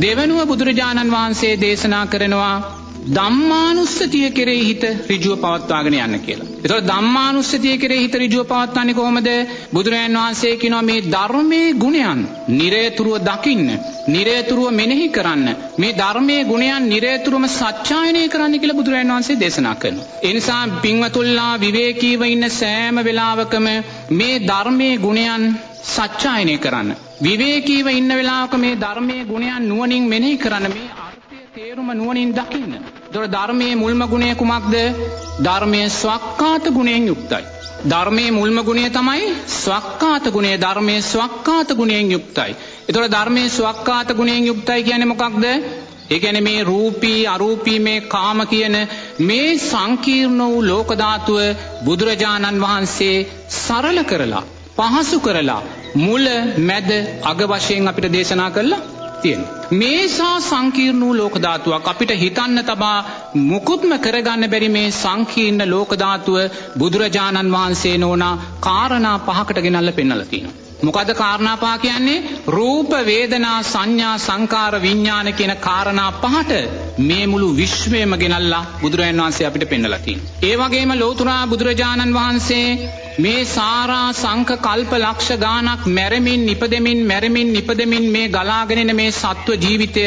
දෙවනුව බුදුරජාණන් වහන්සේ දේශනා කරනවා ධම්මානුස්සතිය කෙරෙහි හිත ඍජුව පවත්වාගෙන යන්න කියලා. ඒතකොට ධම්මානුස්සතිය කෙරෙහි හිත ඍජුව පවත්වන්නේ කොහොමද? බුදුරජාන් වහන්සේ කියනවා මේ ධර්මයේ ගුණයන් නිරේතුරුව දකින්න, නිරේතුරුව මෙනෙහි කරන්න, මේ ධර්මයේ ගුණයන් නිරේතුරුවම සත්‍යයනය කරන්න කියලා බුදුරජාන් වහන්සේ දේශනා කරනවා. ඒ නිසා පින්වතුල්ලා විවේකීව ඉන්න සෑම වෙලාවකම මේ ධර්මයේ ගුණයන් සත්‍යයනය කරන්න. විවේකීව ඉන්න වෙලාවක මේ ධර්මයේ ගුණයන් නුවණින් මෙනෙහි කරන්න මේ තේරුම නුවණින් දකින්න. එතකොට ධර්මයේ මුල්ම ගුණය කුමක්ද? ධර්මයේ ස්වක්කාත ගුණයෙන් යුක්තයි. ධර්මයේ මුල්ම ගුණය තමයි ස්වක්කාත ගුණය. ධර්මයේ ස්වක්කාත ගුණයෙන් යුක්තයි. එතකොට ධර්මයේ ස්වක්කාත ගුණයෙන් යුක්තයි කියන්නේ මොකක්ද? ඒ කියන්නේ මේ රූපී අරූපී මේ කාම කියන මේ සංකීර්ණ වූ ලෝක ධාතුව බුදුරජාණන් වහන්සේ සරල කරලා පහසු කරලා මුල මැද අග වශයෙන් අපිට දේශනා කළා තියෙනවා. මේසා සංකීර්ණ වූ ලෝක ධාතුවක් අපිට හිතන්න තබා මුකුත්ම කරගන්න බැරි මේ සංකීර්ණ ලෝක ධාතුව බුදුරජාණන් වහන්සේ නෝනා කාරණා පහකට ගෙනල්ලා පෙන්වලා තියෙනවා. මොකද කාරණා පහ කියන්නේ රූප වේදනා සංඥා සංකාර විඥාන කියන කාරණා පහට මේ මුළු විශ්වයම ගෙනල්ලා බුදුරජාණන් වහන්සේ අපිට පෙන්වලා තියෙනවා. ඒ වගේම ලෝතුරා බුදුරජාණන් වහන්සේ මේ සාරා සංක කල්ප ලක්ෂ ගානක් මැරමින් නිපදෙමින් මැරමින් නිපදෙමින් මේ ගලාගෙනෙන මේ සත්ව ජීවිතය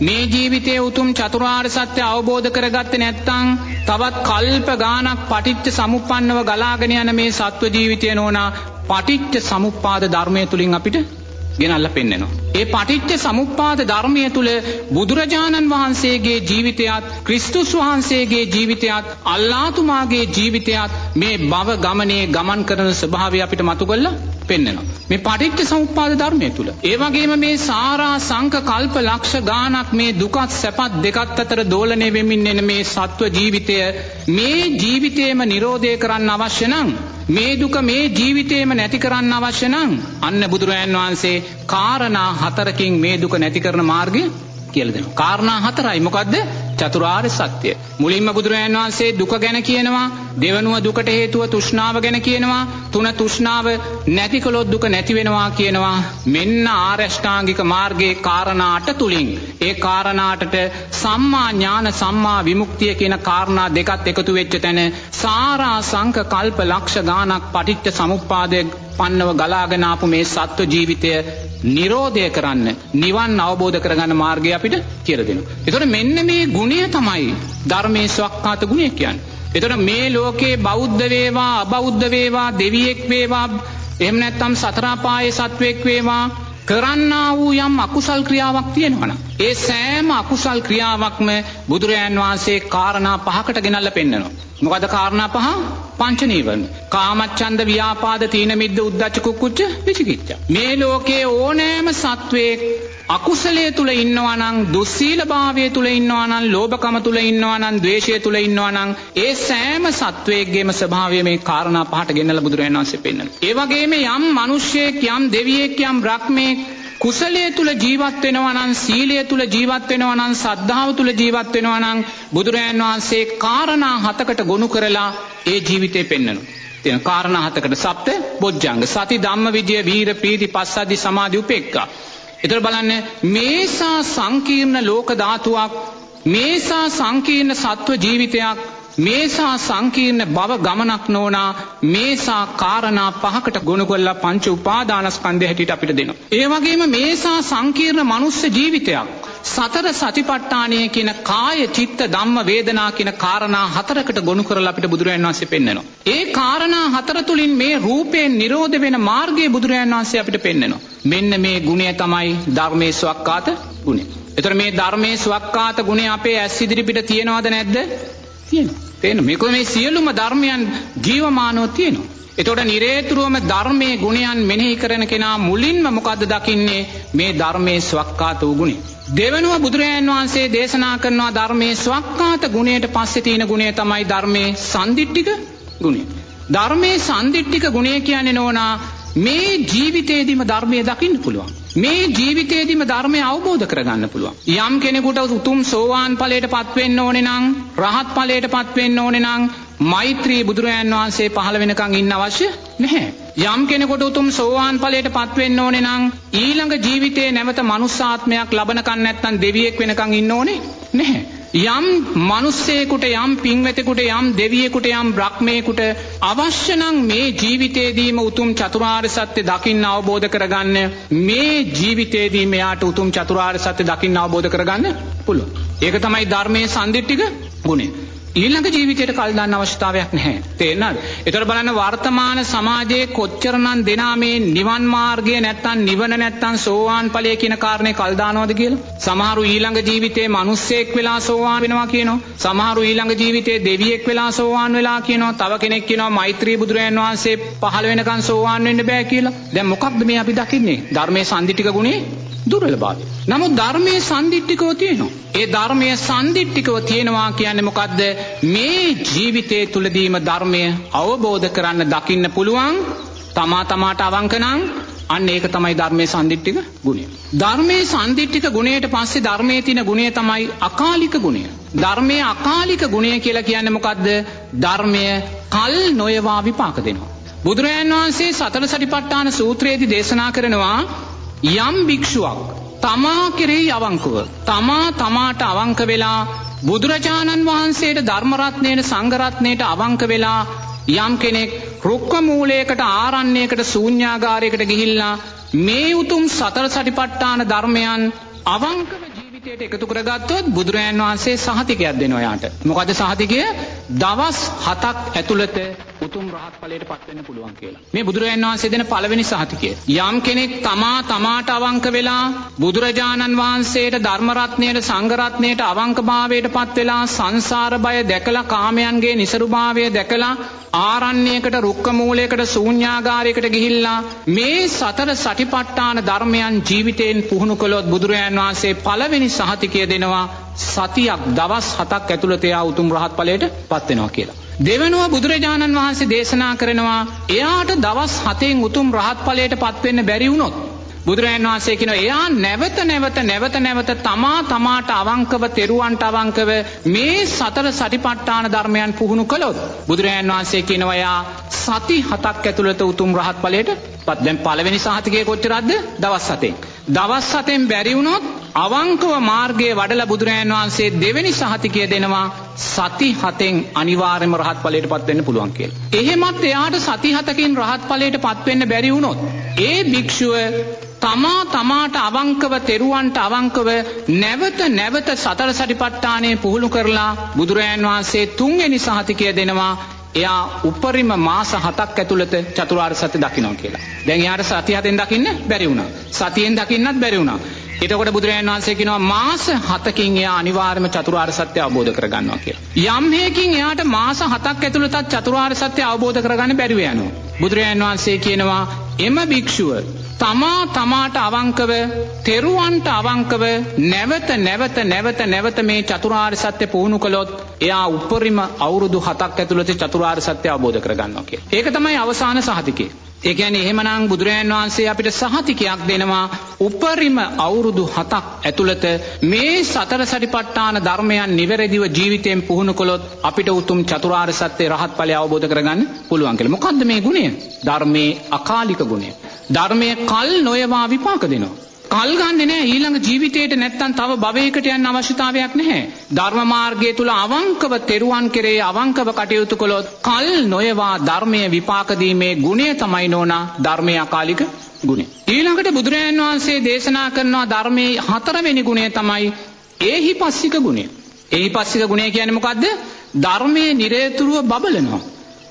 මේ ජීවිතයේ උතුම් චතුරාර්ය සත්‍ය අවබෝධ කරගත්තේ නැත්නම් තවත් කල්ප ගානක් පටිච්ච සමුප්පන්නව ගලාගෙන යන මේ සත්ව ජීවිතය නෝනා පටිච්ච සමුප්පාද ධර්මය තුලින් අපිට ගෙනල්ලා පෙන්වනවා. ඒ පටිච්ච සමුප්පාද ධර්මය තුල බුදුරජාණන් වහන්සේගේ ජීවිතයත් ක්‍රිස්තුස් වහන්සේගේ ජීවිතයත් අල්ලාතුමාගේ ජීවිතයත් මේ භව ගමනේ ගමන් කරන ස්වභාවය අපිට මතු කරලා පෙන්වනවා. මේ පටිච්ච සමුප්පාද ධර්මය තුල. ඒ වගේම මේ සාරා සංක කල්ප ලක්ෂ ගානක් මේ දුකත් සැපත් දෙකත් අතර දෝලණය වෙමින් එන මේ සත්ව ජීවිතය මේ ජීවිතේම නිරෝධය කරන්න අවශ්‍ය නම් මේ දුක මේ ජීවිතේම නැති කරන්න අවශ්‍ය නම් අන්න බුදුරජාන් වහන්සේ කාරණා හතරකින් මේ දුක නැති කරන මාර්ගය කියලා දෙනවා. කාරණා හතරයි මොකද්ද? චතුරාර්ය සත්‍ය. මුලින්ම බුදුරජාන් වහන්සේ දුක ගැන කියනවා, දෙවනුව දුකට හේතුව තෘෂ්ණාව ගැන කියනවා, තුන තෘෂ්ණාව නැති කළොත් දුක නැති වෙනවා කියනවා. මෙන්න ආරෂ්ඨාංගික මාර්ගයේ කාරණා අට තුලින් ඒ කාරණා අටට සම්මා ඥාන සම්මා විමුක්තිය කියන කාරණා දෙකත් එකතු වෙච්ච තැන සාරා සංක කල්ප ලක්ෂ ගානක් පටිච්ච සමුප්පාදයේ පන්නව ගලාගෙන ආපු මේ සත්ව ජීවිතය නිරෝධය කරන්න නිවන් අවබෝධ කරගන්න මාර්ගය අපිට කියලා දෙනවා. ඒතකොට මෙන්න මේ ගුණය තමයි ධර්මයේ ස්වක්කාත ගුණය කියන්නේ. එතකොට මේ ලෝකේ බෞද්ධ වේවා අබෞද්ධ වේවා දෙවියෙක් වේවා එහෙම නැත්නම් සතර පායේ සත්වෙක් වේවා කරන්නා වූ යම් අකුසල් ක්‍රියාවක් තියෙනවනම් ඒ සෑම අකුසල් ක්‍රියාවක්ම බුදුරජාන් වහන්සේ කාරණා පහකට ගෙනල්ලා පෙන්නනවා. මොකද කාරණා පහ පංච නීවරණ. කාමච්ඡන්ද ව්‍යාපාද තීන මිද්ද උද්ධච්ච කුක්කුච්ච විචිකිච්ඡා. මේ ලෝකයේ ඕනෑම සත්වයක් අකුසලයේ තුල ඉන්නවා නම් දුස්සීලභාවය තුල ඉන්නවා නම් ලෝභකම තුල ඉන්නවා නම් ද්වේෂය තුල ඉන්නවා නම් ඒ සෑම සත්වයකගේම ස්වභාවය මේ කාරණා පහට ගෙන්නලා බුදුරජාණන් වහන්සේ පෙන්වනවා. ඒ වගේම යම් මිනිසෙක් යම් දෙවියෙක් යම් බ්‍රහ්මෙක් කුසලය තුල ජීවත් වෙනවා නම් සීලය තුල ජීවත් වෙනවා නම් සද්ධාව තුල ජීවත් වෙනවා නම් බුදුරජාණන් වහන්සේ කාරණා හතකට ගොනු කරලා ඒ ජීවිතේ පෙන්වනවා. තියෙන කාරණා හතකට සප්ත බොජ්ජංග සති ධම්ම විජය වීර ප්‍රීති පස්සද්ධි සමාධි උපේක්ඛා එතර බලන්න මේසා සංකීර්ණ ලෝක ධාතුවක් මේසා සංකීර්ණ සත්ව ජීවිතයක් මේසා සංකීර්ණ බව ගමනක් නෝනා මේසා කාරණා පහකට ගොනු කොල්ලා පංච උපාදානස්කන්ධය හැටියට අපිට දෙනවා. ඒ වගේම මේසා සංකීර්ණ මනුස්ස ජීවිතයක් සතර සතිපට්ඨානය කියන කාය චිත්ත ධම්ම වේදනා කියන කාරණා හතරකට ගොනු කරලා අපිට බුදුරජාණන් වහන්සේ පෙන්වනවා. ඒ කාරණා හතර තුලින් මේ රූපයෙන් නිරෝධ වෙන මාර්ගය බුදුරජාණන් වහන්සේ අපිට පෙන්වනවා. මෙන්න මේ ගුණය තමයි ධර්මයේ ස්වක්කාත ගුණය. එතකොට මේ ධර්මයේ ස්වක්කාත ගුණය අපේ ඇස් ඉදිරිපිට තියෙනවද නැද්ද? තියෙනවා. තේන මේක මේ සියලුම ධර්මයන් ජීවමානව තියෙනවා. එතකොට නිරේතුරුවම ධර්මයේ ගුණයන් මෙනෙහි කරන කෙනා මුලින්ම මොකද්ද දකින්නේ මේ ධර්මයේ ස්වක්කාත වූ ගුණය. දෙවනුව බුදුරජාන් වහන්සේ දේශනා කරනවා ධර්මයේ ස්වක්කාත ගුණයට පස්සේ තියෙන ගුණය තමයි ධර්මයේ සන්දිට්ඨික ගුණය. ධර්මයේ සන්දිට්ඨික ගුණය කියන්නේ නෝනා මේ ජීවිතේදීම ධර්මය දකින්න පුළුවන්. මේ ජීවිතේදීම ධර්මය අවබෝධ කරගන්න පුළුවන්. යම් කෙනෙකුට උතුම් සෝවාන් ඵලයට පත්වෙන්න ඕනේ නම්, රහත් ඵලයට පත්වෙන්න ඕනේ නම්, මෛත්‍රී බුදුරජාන් වහන්සේ පහළ වෙනකං ඉන්න අවශ්‍ය නැහැ. යම් කෙනෙකුට උතුම් සෝවාන් ඵලයට පත්වෙන්න ඕනේ නම් ඊළඟ ජීවිතේ නැවත මනුස්සාත්මයක් ලබනකන් නැත්තම් දෙවියෙක් වෙනකන් ඉන්න ඕනේ නැහැ. යම් මිනිස්සෙකුට යම් පින්වතෙකුට යම් දෙවියෙකුට යම් බ්‍රහ්මයෙකුට අවශ්‍ය නම් මේ ජීවිතේදීම උතුම් චතුරාර්ය සත්‍ය දකින්න අවබෝධ කරගන්න මේ ජීවිතේදීම යාට උතුම් චතුරාර්ය සත්‍ය දකින්න අවබෝධ කරගන්න පුළුවන්. ඒක තමයි ධර්මයේ සම්දිට්ඨික ගුණය. ඊළඟ ජීවිතයට කල් දාන්න අවශ්‍යතාවයක් නැහැ. තේරෙනවද? ඒතර බලන්න වර්තමාන සමාජයේ කොච්චරනම් දෙනා මේ නිවන් මාර්ගය නැත්තම් නිවන නැත්තම් සෝවාන් ඵලය කියන කාරණේ කල් දානවද කියලා? සමහරු ඊළඟ ජීවිතේ මිනිස්සෙක් වෙලා සෝවාන් වෙනවා කියනවා. සමහරු ඊළඟ ජීවිතේ දෙවියෙක් වෙලා සෝවාන් වෙලා කියනවා. තව කෙනෙක් කියනවා මෛත්‍රී බුදුරයන් වහන්සේ පහළ වෙනකන් සෝවාන් වෙන්න බෑ කියලා. දැන් මොකක්ද මේ අපි දකින්නේ? ධර්මයේ සම්දිටික ගුණේ දුර්වලභාවය. නමුත් ධර්මයේ සන්දිට්ඨිකව තියෙනවා. ඒ ධර්මයේ සන්දිට්ඨිකව තියෙනවා කියන්නේ මොකද්ද? මේ ජීවිතයේ තුලදීම ධර්මය අවබෝධ කරන්න දකින්න පුළුවන් තමා තමාට අවංක නම් අන්න ඒක තමයි ධර්මයේ සන්දිට්ඨික ගුණය. ධර්මයේ සන්දිට්ඨික ගුණයට පස්සේ ධර්මයේ තියෙන ගුණය තමයි අකාලික ගුණය. ධර්මයේ අකාලික ගුණය කියලා කියන්නේ මොකද්ද? ධර්මය කල් නොයවා විපාක දෙනවා. බුදුරජාන් වහන්සේ සතර සටිපට්ඨාන සූත්‍රයේදී දේශනා කරනවා යම් භික්ෂුවක් තමා කෙරෙහි අවංකව තමා තමාට අවංක වෙලා බුදුරජාණන් වහන්සේට ධර්මරත්නයට සංඝරත්නයට අවංක වෙලා යම් කෙනෙක් රුක්ක මූලයකට ආරණ්‍යයකට ශූන්‍යාගාරයකට ගිහිල්ලා මේ උතුම් සතර සටිපට්ඨාන ධර්මයන් අවංකව ජීවිතයට එකතු කරගත්තොත් බුදුරජාන් වහන්සේ සහතිකයක් දෙනවා යාට. මොකද සහතිකය? දවස් 7ක් ඇතුළත උතුම් රහත් ඵලයට පත් වෙන්න පුළුවන් කියලා. මේ බුදුරජාණන් වහන්සේ දෙන පළවෙනි සහතිකය. යම් කෙනෙක් තමා තමාට අවංක වෙලා බුදුරජාණන් වහන්සේට ධර්ම රත්නයට සංඝ රත්නයට අවංකභාවයට පත් වෙලා සංසාර බය දැකලා කාමයන්ගේ નિසරුභාවය දැකලා ආරණ්‍යයකට රුක්ක මූලයකට ශූන්‍යාගාරයකට ගිහිල්ලා මේ සතර සටිපට්ඨාන ධර්මයන් ජීවිතයෙන් පුහුණු කළොත් බුදුරජාණන් වහන්සේ පළවෙනි සහතිකය දෙනවා සතියක් දවස් හතක් ඇතුළත එයා උතුම් රහත් ඵලයට පත් වෙනවා කියලා. දෙවනුව බුදුරජාණන් වහන්සේ දේශනා කරනවා එයාට දවස් හතෙන් උතුම් රහත් ඵලයට පත්වෙන්න බැරි වුණොත් බුදුරජාණන් වහන්සේ කියනවා එයා නැවත නැවත නැවත නැවත තමා තමාට අවංකව තෙරුවන්ට අවංකව මේ සතර සටිපට්ඨාන ධර්මයන් පුහුණු කළොත් බුදුරජාණන් වහන්සේ කියනවා එයා සති හතක් ඇතුළත උතුම් රහත් ඵලයට පත් දැන් පළවෙනි සහතිකය කොච්චරක්ද? දවස් හතෙන්. දවස් හතෙන් බැරි වුණොත් අවංකව මාර්ගයේ වඩලා බුදුරජාණන් වහන්සේ දෙවෙනි සහතිකය දෙනවා සති හතෙන් අනිවාර්යයෙන්ම රහත් ඵලයට පත් වෙන්න පුළුවන් කියලා. එහෙමත් එයාට සති හතකින් රහත් ඵලයට පත් වෙන්න බැරි වුණොත් ඒ භික්ෂුව තමා තමාට අවංකව තෙරුවන්ට අවංකව නැවත නැවත සතර සටිපට්ඨානය පුහුණු කරලා බුදුරජාන් වහන්සේ තුන්වෙනි සහතිකය දෙනවා එයා උපරිම මාස හතක් ඇතුළත චතුරාර්ය සත්‍ය දකිනවා කියලා. දැන් එයාට සතිය හතෙන් දකින්න බැරි වුණා. සතියෙන් දකින්නත් බැරි වුණා. එතකොට බුදුරජාණන් වහන්සේ කියනවා මාස 7කින් එයා අනිවාර්යයෙන්ම චතුරාර්ය සත්‍ය අවබෝධ කරගන්නවා කියලා. යම් හේකින් එයාට මාස 7ක් ඇතුළතත් චතුරාර්ය සත්‍ය අවබෝධ කරගන්න බැරිව යනවා. බුදුරජාණන් වහන්සේ කියනවා එම භික්ෂුව තමා තමාට අවංකව තෙරුවන්ට අවංකව නැවත නැවත නැවත නැවත මේ චතුරාර්ය සත්‍ය පුහුණු කළොත් එයා උපරිම අවුරුදු 7ක් ඇතුළත චතුරාර්ය සත්‍ය අවබෝධ කරගන්නවා කියලා. ඒක තමයි අවසාන සහතිකය. ඒ කියන්නේ එහෙමනම් බුදුරජාන් වහන්සේ අපිට සහතිකයක් දෙනවා උපරිම අවුරුදු 7ක් ඇතුළත මේ සතර සටිපට්ඨාන ධර්මයන් නිවැරදිව ජීවිතයෙන් පුහුණු කළොත් අපිට උතුම් චතුරාර්ය සත්‍ය රහත් ඵලය අවබෝධ කරගන්න පුළුවන් කියලා. මොකද්ද මේ ගුණය? ධර්මයේ අකාලික ගුණය. ධර්මයේ කල් නොයවා විපාක දෙනවා. කල් ගන්නෙ නෑ ඊළඟ ජීවිතේට නැත්තම් තව භවයකට යන්න අවශ්‍යතාවයක් නැහැ. ධර්ම මාර්ගය තුල අවංකව තෙරුවන් කෙරේ අවංකව කටයුතු කළොත් කල් නොයවා ධර්මයේ විපාක දීමේ ගුණය තමයි නෝනා ධර්මයේ අකාලික ගුණය. ඊළඟට බුදුරජාණන් වහන්සේ දේශනා කරනවා ධර්මයේ හතරවෙනි ගුණය තමයි ඒහිපස්සික ගුණය. ඒහිපස්සික ගුණය කියන්නේ මොකද්ද? ධර්මයේ නිරේතුරුව බබලනවා.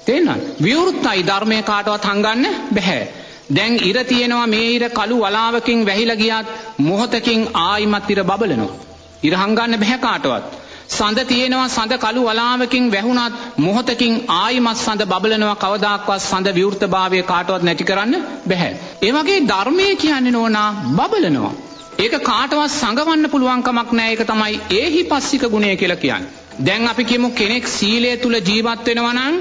තේරෙනවද? විවෘතයි ධර්මයේ කාටවත් හංගන්න බෑ. දැන් ඉර තියෙනවා මේ ඉර කළු වලාවකින් වැහිලා ගියත් මොහොතකින් ආයිමත් ඉර බබලනවා. ඉර හංගන්න බෑ කාටවත්. සඳ තියෙනවා සඳ කළු වලාවකින් වැහුණත් මොහොතකින් ආයිමත් සඳ බබලනවා කවදාක්වත් සඳ විවෘතභාවය කාටවත් නැති කරන්න බැහැ. ඒ වගේ ධර්මය කියන්නේ නෝනා බබලනවා. ඒක කාටවත් සංගවන්න පුළුවන් කමක් නැහැ. ඒක තමයි ඒහිපස්සික ගුණය කියලා කියන්නේ. දැන් අපි කියමු කෙනෙක් සීලය තුල ජීවත් වෙනවා නම්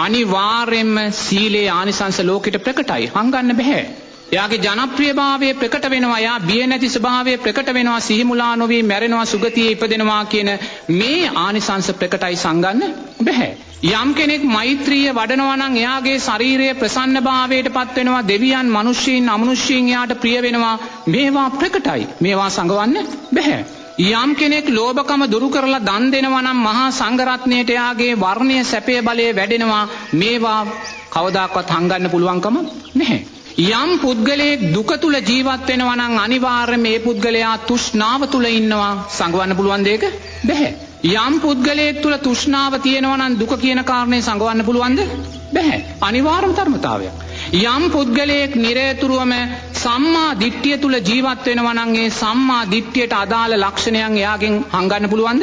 අනිවාර්යෙන්ම සීලේ ආනිසංස ලෝකෙට ප්‍රකටයි. හංගන්න බෑ. එයාගේ ජනප්‍රියභාවය ප්‍රකට වෙනවා යා බිය නැති ස්වභාවය ප්‍රකට වෙනවා සිහිමුලා නොවී මැරෙනවා සුගතියේ ඉපදෙනවා කියන මේ ආනිසංස ප්‍රකටයි සංගන්න බැහැ. යම් කෙනෙක් මෛත්‍රිය වඩනවා නම් එයාගේ ශරීරයේ ප්‍රසන්නභාවයට පත් වෙනවා දෙවියන් මිනිස්සුන් අමනුෂ්‍යයන් එයාට ප්‍රිය වෙනවා මේවා ප්‍රකටයි මේවා සංගවන්න බැහැ. යම් කෙනෙක් ලෝභකම දුරු කරලා දන් දෙනවා නම් මහා සංඝරත්නයට එයාගේ වර්ණීය සැපය බලය වැඩෙනවා මේවා කවදාකවත් හංගන්න පුළුවන්කම නැහැ. යම් පුද්ගලයෙක් දුක තුල ජීවත් වෙනවා නම් අනිවාර්යයෙන් මේ පුද්ගලයා තෘෂ්ණාව තුල ඉන්නවා සංගවන්න පුළුවන් දෙයක බැහැ. යම් පුද්ගලයෙක් තුල තෘෂ්ණාව තියෙනවා නම් දුක කියන කාරණේ සංගවන්න පුළුවන්ද? බැහැ. අනිවාර්යම ධර්මතාවයක්. යම් පුද්ගලයෙක් නිරේතුරුවම සම්මා දිට්ඨිය තුල ජීවත් වෙනවා නම් ඒ සම්මා දිට්ඨියට අදාළ ලක්ෂණයන් එයාගෙන් හංගන්න පුළුවන්ද?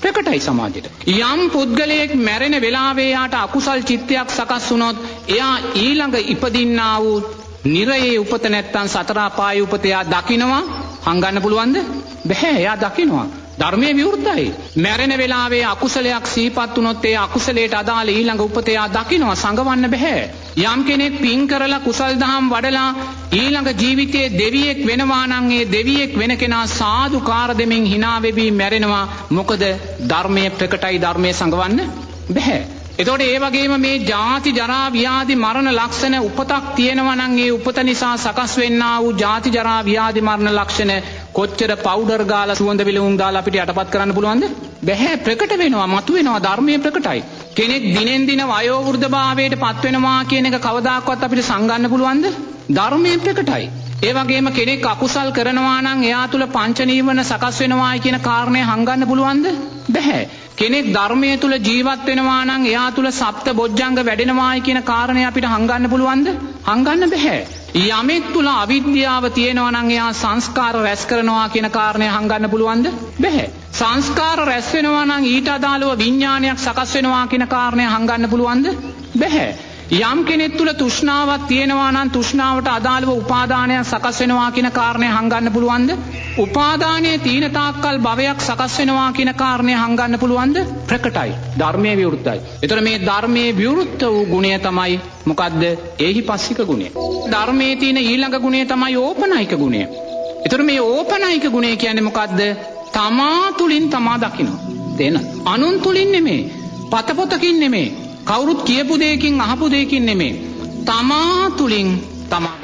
ප්‍රකටයි සමාජයට. යම් පුද්ගලයෙක් මැරෙන වෙලාවේ යාට අකුසල් චිත්තයක් සකස් වුණොත් එයා ඊළඟ ඉපදින්නා වූ නිරයේ උපත නැත්තම් සතර අපායේ උපත එයා දකිනවා හංගන්න පුළුවන්ද? බැහැ එයා දකිනවා. ධර්මය විවෘතයි. මැරෙන වෙලාවේ අකුසලයක් සීපත් වුණොත් ඒ අකුසලයට අදාළ ඊළඟ උපත එයා දකිනවා සංගවන්න බෑ. යම් කෙනෙක් පින් කරලා කුසල් දහම් වඩලා ඊළඟ ජීවිතයේ දෙවියෙක් වෙනවා නම් ඒ දෙවියෙක් වෙන කෙනා සාදුකාර දෙමින් hina වෙවි මැරෙනවා. මොකද ධර්මයේ ප්‍රකටයි ධර්මයේ සංගවන්න බෑ. එතකොට ඒ වගේම මේ ජාති ජරා ව්‍යාධි මරණ ලක්ෂණ උපතක් තියෙනවා නම් ඒ උපත නිසා සකස් වෙන්නා වූ ජාති ජරා ව්‍යාධි මරණ ලක්ෂණ කොච්චර පවුඩර් ගාලා සුවඳ විලවුන් දාලා අපිට යටපත් කරන්න පුළුවන්ද? බැහැ ප්‍රකට වෙනවා, මතුවෙනවා ධර්මයේ ප්‍රකටයි. කෙනෙක් දිනෙන් දින වයෝ වෘද්ධභාවයට පත් වෙනවා කියන එක කවදාකවත් අපිට සංගන්න පුළුවන්ද? ධර්මයේ ප්‍රකටයි. ඒ වගේම කෙනෙක් අකුසල් කරනවා නම් එයා තුල පංච නීවරණ සකස් වෙනවායි කියන කාරණය හංගන්න පුළුවන්ද? බැහැ. කෙනෙක් ධර්මයේ තුල ජීවත් වෙනවා නම් එයා තුල සප්ත බොජ්ජංග වැඩෙනවායි කියන කාරණය අපිට හංගන්න පුළුවන්ද? හංගන්න බැහැ. යමෙක් තුල අවිද්‍යාව තියෙනවා නම් එයා සංස්කාර රැස් කරනවා කියන කාරණය හංගන්න පුළුවන්ද? බැහැ. සංස්කාර රැස් වෙනවා නම් ඊට අදාළව විඥානයක් සකස් වෙනවා කියන කාරණය හංගන්න පුළුවන්ද? බැහැ. යම් කෙනෙක් තුල තෘෂ්ණාවක් තියෙනවා නම් තෘෂ්ණාවට අදාළව උපාදානයක් සකස් වෙනවා කියන කාරණය හංගන්න පුළුවන්ද? උපාදානයේ තීන තාක්කල් භවයක් සකස් වෙනවා කියන කාරණය හංගන්න පුළුවන්ද? ප්‍රකටයි. ධර්මයේ විවෘතයි. ඒතර මේ ධර්මයේ විවෘත වූ ගුණය තමයි මොකද්ද? ඒහි පස්සික ගුණය. ධර්මයේ තියෙන ඊළඟ ගුණය තමයි ඕපනයික ගුණය. ඒතර මේ ඕපනයික ගුණය කියන්නේ මොකද්ද? තමා තුලින් තමා දකිනවා. තේන. අනුන් තුලින් නෙමේ. පතපොතකින් නෙමේ. කවුරුත් කියපු දෙයකින් අහපු දෙයකින් නෙමේ. තමා තුලින් තමා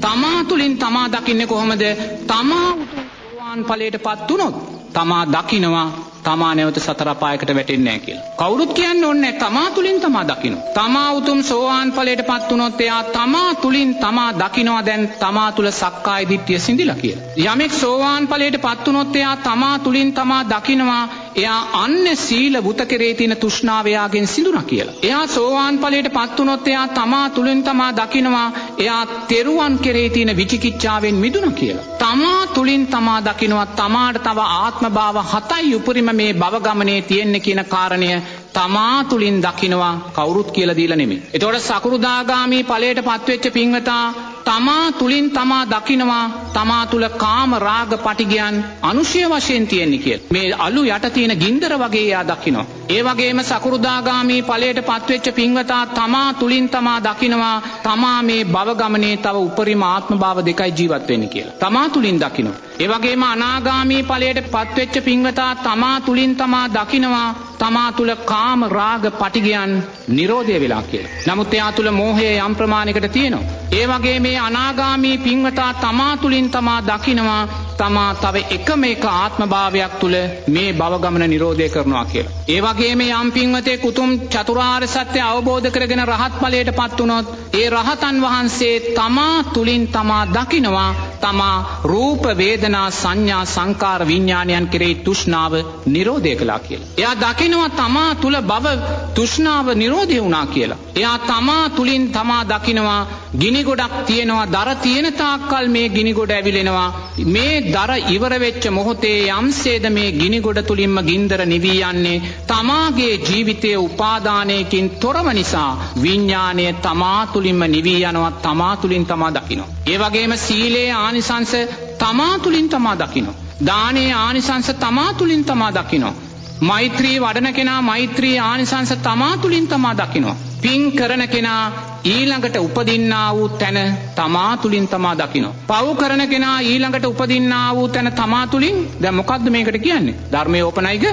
තමා තුලින් තමා දකින්නේ කොහොමද? තමා උතුම් සෝවාන් ඵලයට පත් වුණොත් තමා දකිනවා තමා නැවත සතර අපායකට වැටෙන්නේ නැහැ කියලා. කවුරුත් කියන්න ඕනේ තමා තුලින් තමා දකිනවා. තමා උතුම් සෝවාන් ඵලයට පත් වුණොත් එයා තමා තුලින් තමා දකිනවා දැන් තමා තුල සක්කාය දිට්ඨිය සිඳිලා කියලා. යමෙක් සෝවාන් ඵලයට පත් වුණොත් එයා තමා තුලින් තමා දකිනවා එයා අන්න සීල බුත කෙරේ තියෙන තෘෂ්ණාව එයාගෙන් සිඳුණා කියලා. එයා සෝවාන් ඵලයට පත් වුණොත් එයා තමා තුලින් තමා දකිනවා එයා තෙරුවන් කෙරේ තියෙන විචිකිච්ඡාවෙන් මිදුණා කියලා. තමා තුලින් තමා දකිනවා තමාට තව ආත්මභාව හතයි උපරිම මේ භව ගමනේ තියෙන්නේ කියන කාරණය තමා තුලින් දකිනවා කවුරුත් කියලා දීලා නෙමෙයි. එතකොට සකුරුදාගාමි ඵලයට පත්වෙච්ච පින්වතා තමා තුලින් තමා දකිනවා තමා තුල කාම රාග පටිගයන් අනුශය වශයෙන් තියෙන්නේ කියලා. මේ අලු යට තියෙන ගින්දර වගේ එයා දකිනවා. ඒ වගේම සකුරුදාගාමි ඵලයට පත්වෙච්ච පින්වතා තමා තුලින් තමා දකිනවා තමා මේ භව ගමනේ තව උපරිම ආත්ම භාව දෙකයි ජීවත් වෙන්නේ කියලා. තමා තුලින් දකිනවා. ඒ වගේම අනාගාමි ඵලයට පත්වෙච්ච පින්වතා තමා තුලින් තමා දකිනවා තමා තුල කාම රාග පටිගයන් නිරෝධය වෙලා කියලා. නමුත් එයා තුල මෝහය යම් ප්‍රමාණයකට තියෙනවා. ඒ වගේ මේ අනාගාමී පින්වතා තමා තුලින් තමා දකිනවා තමා තව එකම එක ආත්මභාවයක් තුල මේ භව ගමන නිරෝධය කරනවා කියලා. ඒ වගේම යම් පින්වතෙක් උතුම් චතුරාර්ය සත්‍ය අවබෝධ කරගෙන රහත් ඵලයට පත් වුණොත් ඒ රහතන් වහන්සේ තමා තුලින් තමා දකිනවා. තමා රූප වේදනා සංඥා සංකාර විඥානයන් කෙරෙහි තෘෂ්ණාව නිරෝධය කළා කියලා. එයා දකිනවා තමා තුල භව තෘෂ්ණාව නිරෝධය වුණා කියලා. එයා තමා තුලින් තමා දකිනවා ගිනි ගොඩක් තියෙනවා දර තියෙන තාක්කල් මේ ගිනි ගොඩ ඇවිලෙනවා. මේ දර ඉවර වෙච්ච මොහොතේ යම්සේද මේ ගිනි ගොඩ තුලින්ම ගින්දර නිවී යන්නේ තමාගේ ජීවිතයේ උපාදානයකින් තොරව නිසා විඥාණය තමා තුලින්ම නිවී යනවා තමා තුලින් තමා දකිනවා. ඒ වගේම සීලේ ආනිසංස තමා තුලින් තමා දකිනවා. දානේ ආනිසංස තමා තුලින් තමා දකිනවා. මෛත්‍රී වඩන කෙනා මෛත්‍රී ආනිසංස තමා තුලින් තමා දකිනවා. පින් කරන කෙනා ඊළඟට උපදින්නා වූ තැන තමා තුළින් තමා දකිනවා. පව් කරන කෙනා ඊළඟට උපදින්නා වූ තැන තමා තුළින් දැන් මොකද්ද මේකට කියන්නේ? ධර්මයේ ඕපනයික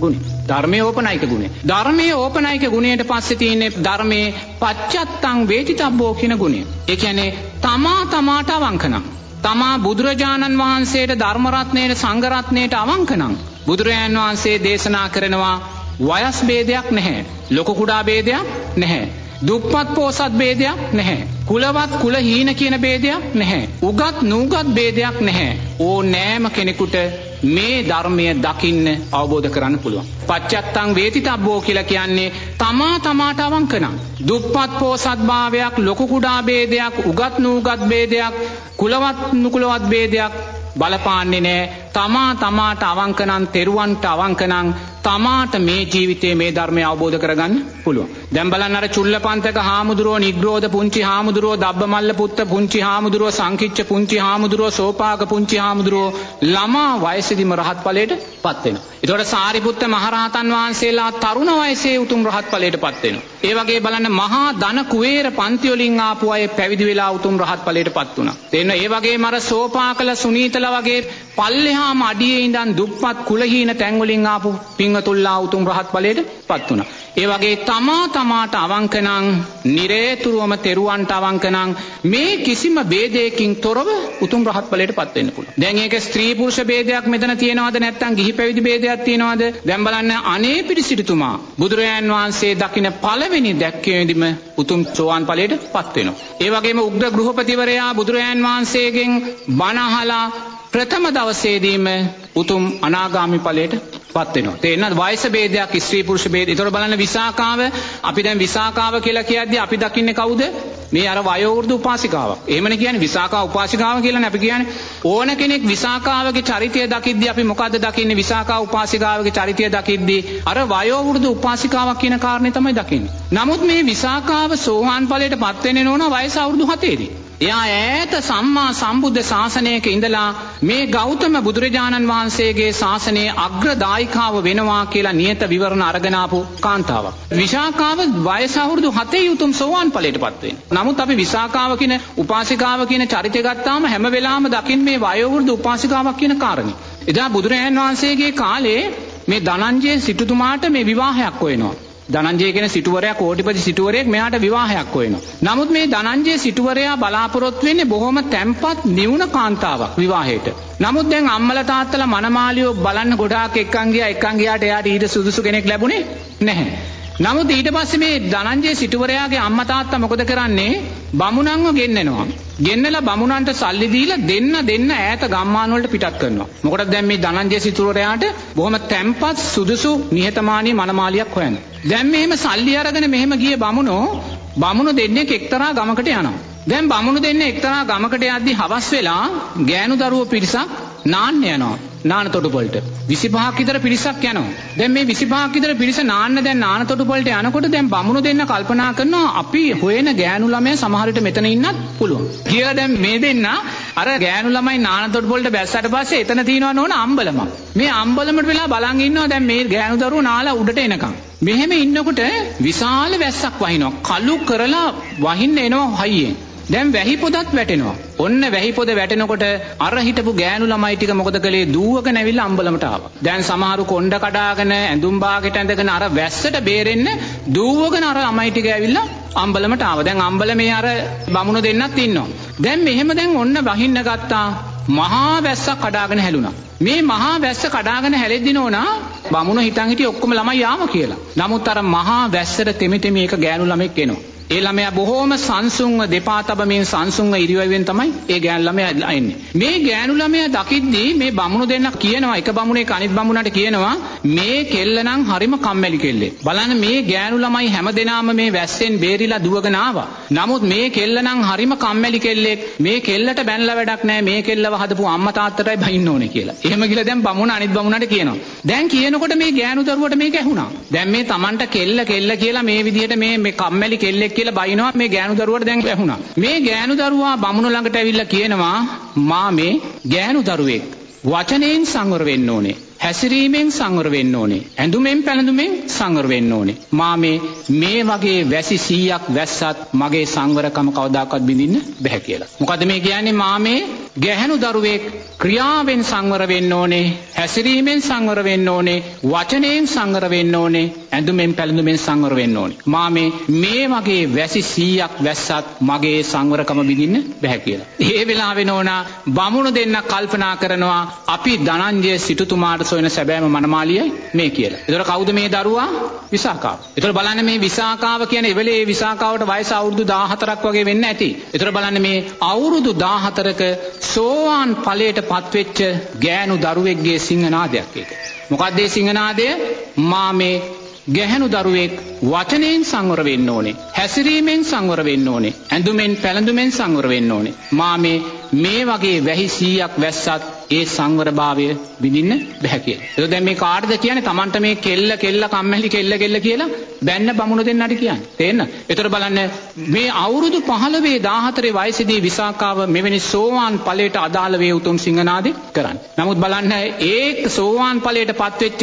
ගුණ. ධර්මයේ ඕපනයික ගුණය. ධර්මයේ ඕපනයික ගුණයට පස්සේ තියෙන්නේ ධර්මයේ පච්චත්තං වේතිතබ්බෝ කියන ගුණය. ඒ කියන්නේ තමා තමාට අවංකනම්. තමා බුදුරජාණන් වහන්සේට ධර්මරත්නයට සංඝරත්නයට අවංකනම්. බුදුරජාණන් වහන්සේ දේශනා කරනවා වයස් ભેදයක් නැහැ. ලොකු කුඩා ભેදයක් නැහැ. දුප්පත් පෝසත් බේදයක් නැහැ. කුලවත් කුල හීන කියන බේදයක් නැහැ. උගත් නූගත් බේදයක් නැහැ. ඕ නෑම කෙනෙකුට මේ ධර්මය දකින්න අවබෝධ කරන්න පුළුවන්. පච්චත්තං වේති තබ්බෝ කියලා කියන්නේ තමා තමාට අවංකනම්. දුප්පත් පෝසත් භාවයක්, ලොකු කුඩා ભેදයක්, උගත් නූගත් ભેදයක්, කුලවත් නුකුලවත් ભેදයක් බලපාන්නේ නෑ. තමා තමාට අවංකනම්, තෙරුවන්ට අවංකනම් තමාට මේ ජීවිතේ මේ ධර්මය අවබෝධ කරගන්න පුළුවන්. දැන් බලන්න අර චුල්ලපන්තක හාමුදුරුවෝ නිග්‍රෝධ පුංචි හාමුදුරුවෝ දබ්බමල්ල පුත්ත පුංචි හාමුදුරුවෝ සංකිච්ච පුංචි හාමුදුරුවෝ සෝපාක පුංචි හාමුදුරුවෝ ළමා වයසේදීම රහත් ඵලයට පත් වෙනවා. ඒතකොට සාරිපුත්ත මහරහතන් වහන්සේලා තරුණ වයසේ උතුම් රහත් ඵලයට පත් වෙනවා. ඒ වගේ බලන්න මහා ධන කුවේර පන්ති වලින් ආපු අය පැවිදි වෙලා උතුම් රහත් ඵලයට පත් වුණා. තේන්න ඒ වගේම අර සෝපාකල සුනීතල වගේ පල්ලෙහාම අඩියේ ඉඳන් දුප්පත් කුලහීන තැන්වලින් ආපු පිංහතුල්ලා උතුම් රහත් ඵලයට පත් වුණා. ඒ වගේ තමා තමාට අවංකනං නිරේතුරුවම තෙරුවන්ට අවංකනං මේ කිසිම ભેදයකින් තොරව උතුම් රහත් ඵලයට පත් වෙන්න පුළුවන්. දැන් ඒක ස්ත්‍රී පුරුෂ ભેදයක් මෙතන තියනවද නැත්නම් ගිහි පැවිදි ભેදයක් තියනවද? දැන් බලන්න අනේ පිරිසිටුතුමා බුදුරයන් වහන්සේ දකින පළවෙනි දැක්කේදීම උතුම් සෝවාන් ඵලයට පත් වෙනවා. ඒ වගේම උග්‍ර ගෘහපතිවරයා බුදුරයන් වහන්සේගෙන් බණ අහලා ප්‍රථම දවසේදීම උතුම් අනාගාමි ඵලයට පත් වෙනවා. තේරෙනවද? වයස ભેදයක් ස්ත්‍රී පුරුෂ ભેද. ඒතකොට බලන්න විසාකාව අපි දැන් විසාකාව කියලා කියද්දි අපි දකින්නේ කවුද? මේ අර වයෝවෘද්ධ උපාසිකාවක්. එහෙමනේ කියන්නේ විසාකා උපාසිකාව කියලානේ අපි කියන්නේ. ඕන කෙනෙක් විසාකාවගේ චරිතය දකිද්දි අපි මොකද්ද දකින්නේ? විසාකා උපාසිකාවගේ චරිතය දකිද්දි අර වයෝවෘද්ධ උපාසිකාවක් කියන කාරණේ තමයි දකින්නේ. නමුත් මේ විසාකාව සෝහාන් ඵලයට පත් වෙන්නේ නෝන වයස අවුරුදු 7 දී. එයා ඈත සම්මා සම්බුද්ධ ශාසනයක ඉඳලා මේ ගෞතම බුදුරජාණන් වහන්සේගේ ශාසනයේ අග්‍රදායිකාව වෙනවා කියලා නියත විවරණ අරගෙන ආපු කාන්තාවක්. විශාකාව වයස අවුරුදු 7 උතුම් සෝවාන් ඵලයට පත් වෙනවා. නමුත් අපි විසාකාව කියන උපාසිකාව කියන චරිතය ගත්තාම හැම වෙලාවෙම දකින් මේ වයෝවෘද්ධ උපාසිකාවක් කියන කාරණේ. එදා බුදුරජාණන් වහන්සේගේ කාලේ මේ ධනංජය සිටුතුමාට මේ විවාහයක් හොයනවා. ධනංජය කියන සිටුවරයා කෝටිපති සිටුවරයෙක් මෙයාට විවාහයක් හොයනවා. නමුත් මේ ධනංජය සිටුවරයා බලාපොරොත්තු වෙන්නේ බොහොම තැම්පත් නිවුන කාන්තාවක් විවාහයට. නමුත් දැන් අම්මලා තාත්තලා මනමාලියෝ බලන්න ගොඩාක් එක්කන් ගියා එක්කන් ගියාට එයාට ඊට සුදුසු කෙනෙක් ලැබුණේ නැහැ. නමුත් ඊට පස්සේ මේ ධනංජය සිටුවරයාගේ අම්මා තාත්තා මොකද කරන්නේ? බමුණන්ව ගෙන්නනවා. ගෙන්නලා බමුණන්ට සල්ලි දීලා දෙන්න දෙන්න ඈත ගම්මාන වලට පිටත් කරනවා. මොකටද දැන් මේ ධනංජය සිටුවරයාට බොහොම තැම්පත් සුදුසු නිහතමානී මනමාලියක් හොයන්න. දැන් මෙහෙම සල්ලි අරගෙන මෙහෙම ගිය බමුණෝ බමුණු දෙන්නෙක් එක්තරා ගමකට යනවා. දැන් බමුණු දෙන්නේ එක්තරා ගමකට යද්දි හවස් වෙලා ගෑනු දරුවෝ පිරිසක් නාන්න යනවා. නාන තොටුපොළට 25ක් විතර පිරිසක් යනවා. දැන් මේ 25ක් විතර පිරිස නාන්න දැන් නාන තොටුපොළට යනකොට දැන් බමුණු දෙන්න කල්පනා කරනවා අපි හොයන ගෑනු ළමයා සමහර විට මෙතන ඉන්නත් පුළුවන්. කියලා දැන් මේ දෙන්න අර ගෑනු ළමයි නාන තොටුපොළට බැස්සට පස්සේ එතන තියෙනවා නෝන අම්බලමක්. මේ අම්බලමට වෙලා බලන් ඉන්නවා දැන් මේ ගෑනු දරුවෝ නාලා උඩට එනකම්. මෙහෙම ඉන්නකොට විශාල වැස්සක් වහිනවා. කළු කරලා වහින්න එනවා හයියෙන්. දැන් වැහි පොදත් වැටෙනවා. ඔන්න වැහි පොද වැටෙනකොට අර හිටපු ගෑනු ළමයි ටික මොකද කළේ දූවගෙන ඇවිල්ලා අම්බලමට ආවා. දැන් සමහරු කොණ්ඩ කඩාගෙන ඇඳුම් බාගෙට ඇඳගෙන අර වැස්සට බේරෙන්න දූවගෙන අර ළමයි ටික ඇවිල්ලා අම්බලමට ආවා. දැන් අම්බලමේ අර බමුණු දෙන්නත් ඉන්නවා. දැන් මෙහෙම දැන් ඔන්න වහින්න ගත්තා. මහා වැස්සක් කඩාගෙන හැලුණා. මේ මහා වැස්ස කඩාගෙන හැලෙද්දි නෝනා බමුණ හිතන් හිටියේ ඔක්කොම ළමයි යාම කියලා. නමුත් අර මහා වැස්සට තෙමි තෙමි එක ගෑනු ළමෙක් එනවා. ඒ ළමයා බොහෝම සංසුන්ව දෙපා තබමින් සංසුන්ව ඉරියව්වෙන් තමයි ඒ ගෑනු ළමයා එන්නේ. මේ ගෑනු ළමයා දකිද්දී මේ බමුණු දෙන්න කියනවා එක බමුණෙක් අනිත් බමුණට කියනවා මේ කෙල්ල නම් හරිම කම්මැලි කෙල්ලෙක්. බලන්න මේ ගෑනු ළමයි හැමදෙනාම මේ වැස්සෙන් බේරිලා දුවගෙන ආවා. නමුත් මේ කෙල්ල නම් හරිම කම්මැලි කෙල්ලෙක්. මේ කෙල්ලට බැනලා වැඩක් නැහැ. මේ කෙල්ලව හදපු අම්මා තාත්තටයි බහින්න ඕනේ කියලා. එහෙම කියලා දැන් බමුණ අනිත් බමුණට කියනවා. දැන් කියනකොට මේ ගෑනු දරුවට මේක ඇහුණා. දැන් මේ Tamanට කෙල්ල කෙල්ල කියලා මේ විදිහට මේ මේ කම්මැලි කෙල්ලෙක් කියලා බයිනවා මේ ගෑනු දරුවට දැන් ඇහුණා. මේ ගෑනු දරුවා බමුණු ළඟට ඇවිල්ලා කියනවා මා මේ ගෑනු දරුවෙක්. වචනයෙන් සංවර වෙන්න ඕනේ. හැසිරීමෙන් සංවර වෙන්න ඕනේ. ඇඳුමෙන් පැළඳුමෙන් සංවර වෙන්න ඕනේ. මා මේ මේ වගේ වැසි 100ක් වැස්සත් මගේ සංවරකම කවදාකවත් බිඳින්න බෑ කියලා. මොකද මේ කියන්නේ මා මේ ගැහැණු දරුවෙක් ක්‍රියාවෙන් සංවර වෙන්න ඕනේ, හැසිරීමෙන් සංවර වෙන්න ඕනේ, වචනයෙන් සංවර වෙන්න ඕනේ, ඇඳුමෙන් පැළඳුමෙන් සංවර වෙන්න ඕනේ. මා මේ මේ වගේ වැසි 100ක් වැස්සත් මගේ සංවරකම බිඳින්න බෑ කියලා. ඒ වෙලාවේ නෝනා බමුණු දෙන්න කල්පනා කරනවා අපි ධනංජය සිටුතුමාට සොයන සැබෑම මනමාලියයි මේ කියලා. ඒතර කවුද මේ දරුවා? විසාකාව. ඒතර බලන්න මේ විසාකාව කියන්නේ එවලේ විසාකාවට වයස අවුරුදු 14ක් වගේ වෙන්න ඇති. ඒතර බලන්න මේ අවුරුදු 14ක සෝවාන් ඵලයට පත්වෙච්ච ගෑනු දරුවෙක්ගේ සිංහනාදයක් ඒක. මොකක්ද ඒ සිංහනාදය? මා මේ ගැහැණු දරුවෙක් වචනයෙන් සංවර වෙන්න ඕනේ. හැසිරීමෙන් සංවර වෙන්න ඕනේ. ඇඳුමෙන් පැළඳුමෙන් සංවර වෙන්න ඕනේ. මා මේ මේ වගේ වැහි 100ක් වැස්සත් ඒ සංවරභාවය විඳින්න බෑ කියලා. ඒක දැන් මේ කාටද කියන්නේ Tamanට මේ කෙල්ල කෙල්ල කම්මැලි කෙල්ල කෙල්ල කියලා බැන්න බමුණු දෙන්නට කියන්නේ. තේන්න? ඒතර බලන්න මේ අවුරුදු 15 14 වයසේදී විසාකාව මෙවැනි සෝවාන් ඵලයට අදාළ වේ උතුම් සිංහනාදේ කරන්නේ. නමුත් බලන්න ඒ සෝවාන් ඵලයට පත්වෙච්ච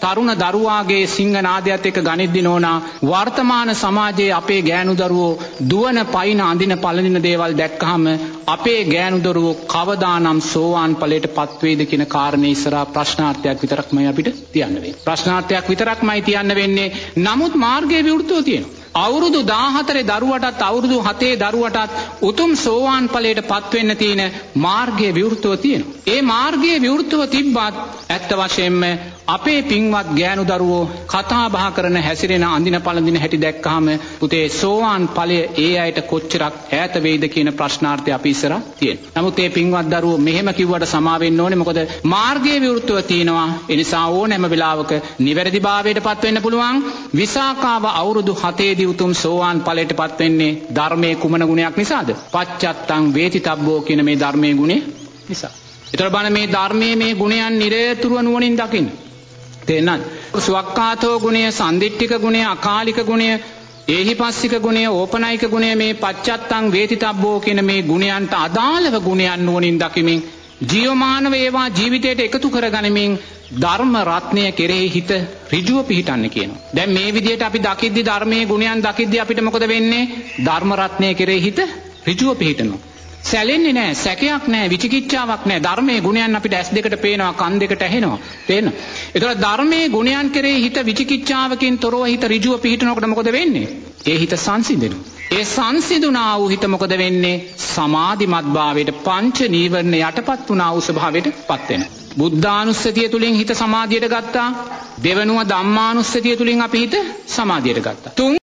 තරුණ දරුවාගේ සිංහනාදයට එක ගනිද්දි නෝනා වර්තමාන සමාජයේ අපේ ගෑනු දරුවෝ දුවන පයින් අඳින පළඳින දේවල් දැක්කහම අපේ ගෑනු දරුවෝ කවදානම් සෝවාන් ඵලයට පත්වේද කියන කාරණේ ඉස්සරහා ප්‍රශ්නාර්ථයක් විතරක්මයි අපිට තියන්න වෙන්නේ. ප්‍රශ්නාර්ථයක් විතරක්මයි තියන්න වෙන්නේ. නමුත් මාර්ගයේ විවෘතව තියෙනවා. අවුරුදු 14 දරුවටත් අවුරුදු 7 දරුවටත් උතුම් සෝවාන් ඵලයට පත්වෙන්න තියෙන මාර්ගයේ විවෘතව තියෙනවා. ඒ මාර්ගයේ විවෘතව තිබ්බත් ඇත්ත වශයෙන්ම අපේ පින්වත් ගෑනු දරුවෝ කතා බහ කරන හැසිරෙන අඳින පළඳින හැටි දැක්කහම පුතේ සෝවාන් ඵලය ඒ අයට කොච්චරක් ඈත වෙයිද කියන ප්‍රශ්නාර්ථය අපි ඉස්සරහ තියෙනවා. නමුත් මේ පින්වත් දරුවෝ මෙහෙම කිව්වට සමා වෙන්න ඕනේ මොකද මාර්ගයේ විවෘතව තියෙනවා. ඒ නිසා ඕනෑම වෙලාවක නිවැරදිභාවයට පත් වෙන්න පුළුවන්. විසාකාව අවුරුදු 7 දී උතුම් සෝවාන් ඵලයට පත් වෙන්නේ ධර්මයේ කුමන ගුණයක් නිසාද? පච්චත්තං වේතිතබ්බෝ කියන මේ ධර්මයේ ගුණය නිසා. ඒතර බණ මේ ධර්මයේ මේ ගුණයන් නිරේතුරුව නුවණින් දකින්න. තේනත් සුවක්කාතෝ ගුණය සන්දිට්ඨික ගුණය අකාලික ගුණය ඒහිපස්සික ගුණය ඕපනයික ගුණය මේ පච්චත්තං වේතිතබ්බෝ කියන මේ ගුණයන්ට අදාළව ගුණයන් නුවණින් දකිමින් ජීවමානව ඒවා ජීවිතයට එකතු කරගනිමින් ධර්ම රත්නය කෙරෙහි හිත ඍජුව පිහිටන්න කියනවා. දැන් මේ විදිහට අපි දකිද්දි ධර්මයේ ගුණයන් දකිද්දි අපිට මොකද වෙන්නේ? ධර්ම රත්නය කෙරෙහි හිත ඍජුව පිහිටනවා. සැලෙන්නේ නැහැ සැකයක් නැහැ විචිකිච්ඡාවක් නැහැ ධර්මයේ ගුණයන් අපිට ඇස් දෙකට පේනවා කන් දෙකට ඇහෙනවා. තේන ඒතර ධර්මයේ ගුණයන් කෙරෙහි හිත විචිකිච්ඡාවකින් තොරව හිත රිජුව පිහිටනකොට මොකද වෙන්නේ? ඒ හිත සංසිඳෙනවා. ඒ සංසිඳුණා වූ හිත මොකද වෙන්නේ? සමාධිමත් භාවයට පංච නීවරණ යටපත් වුණා වූ ස්වභාවයට පත් වෙනවා. බුද්ධානුස්සතිය තුලින් හිත සමාධියට ගත්තා. දෙවනුව ධම්මානුස්සතිය තුලින් අපි හිත සමාධියට ගත්තා. තුන්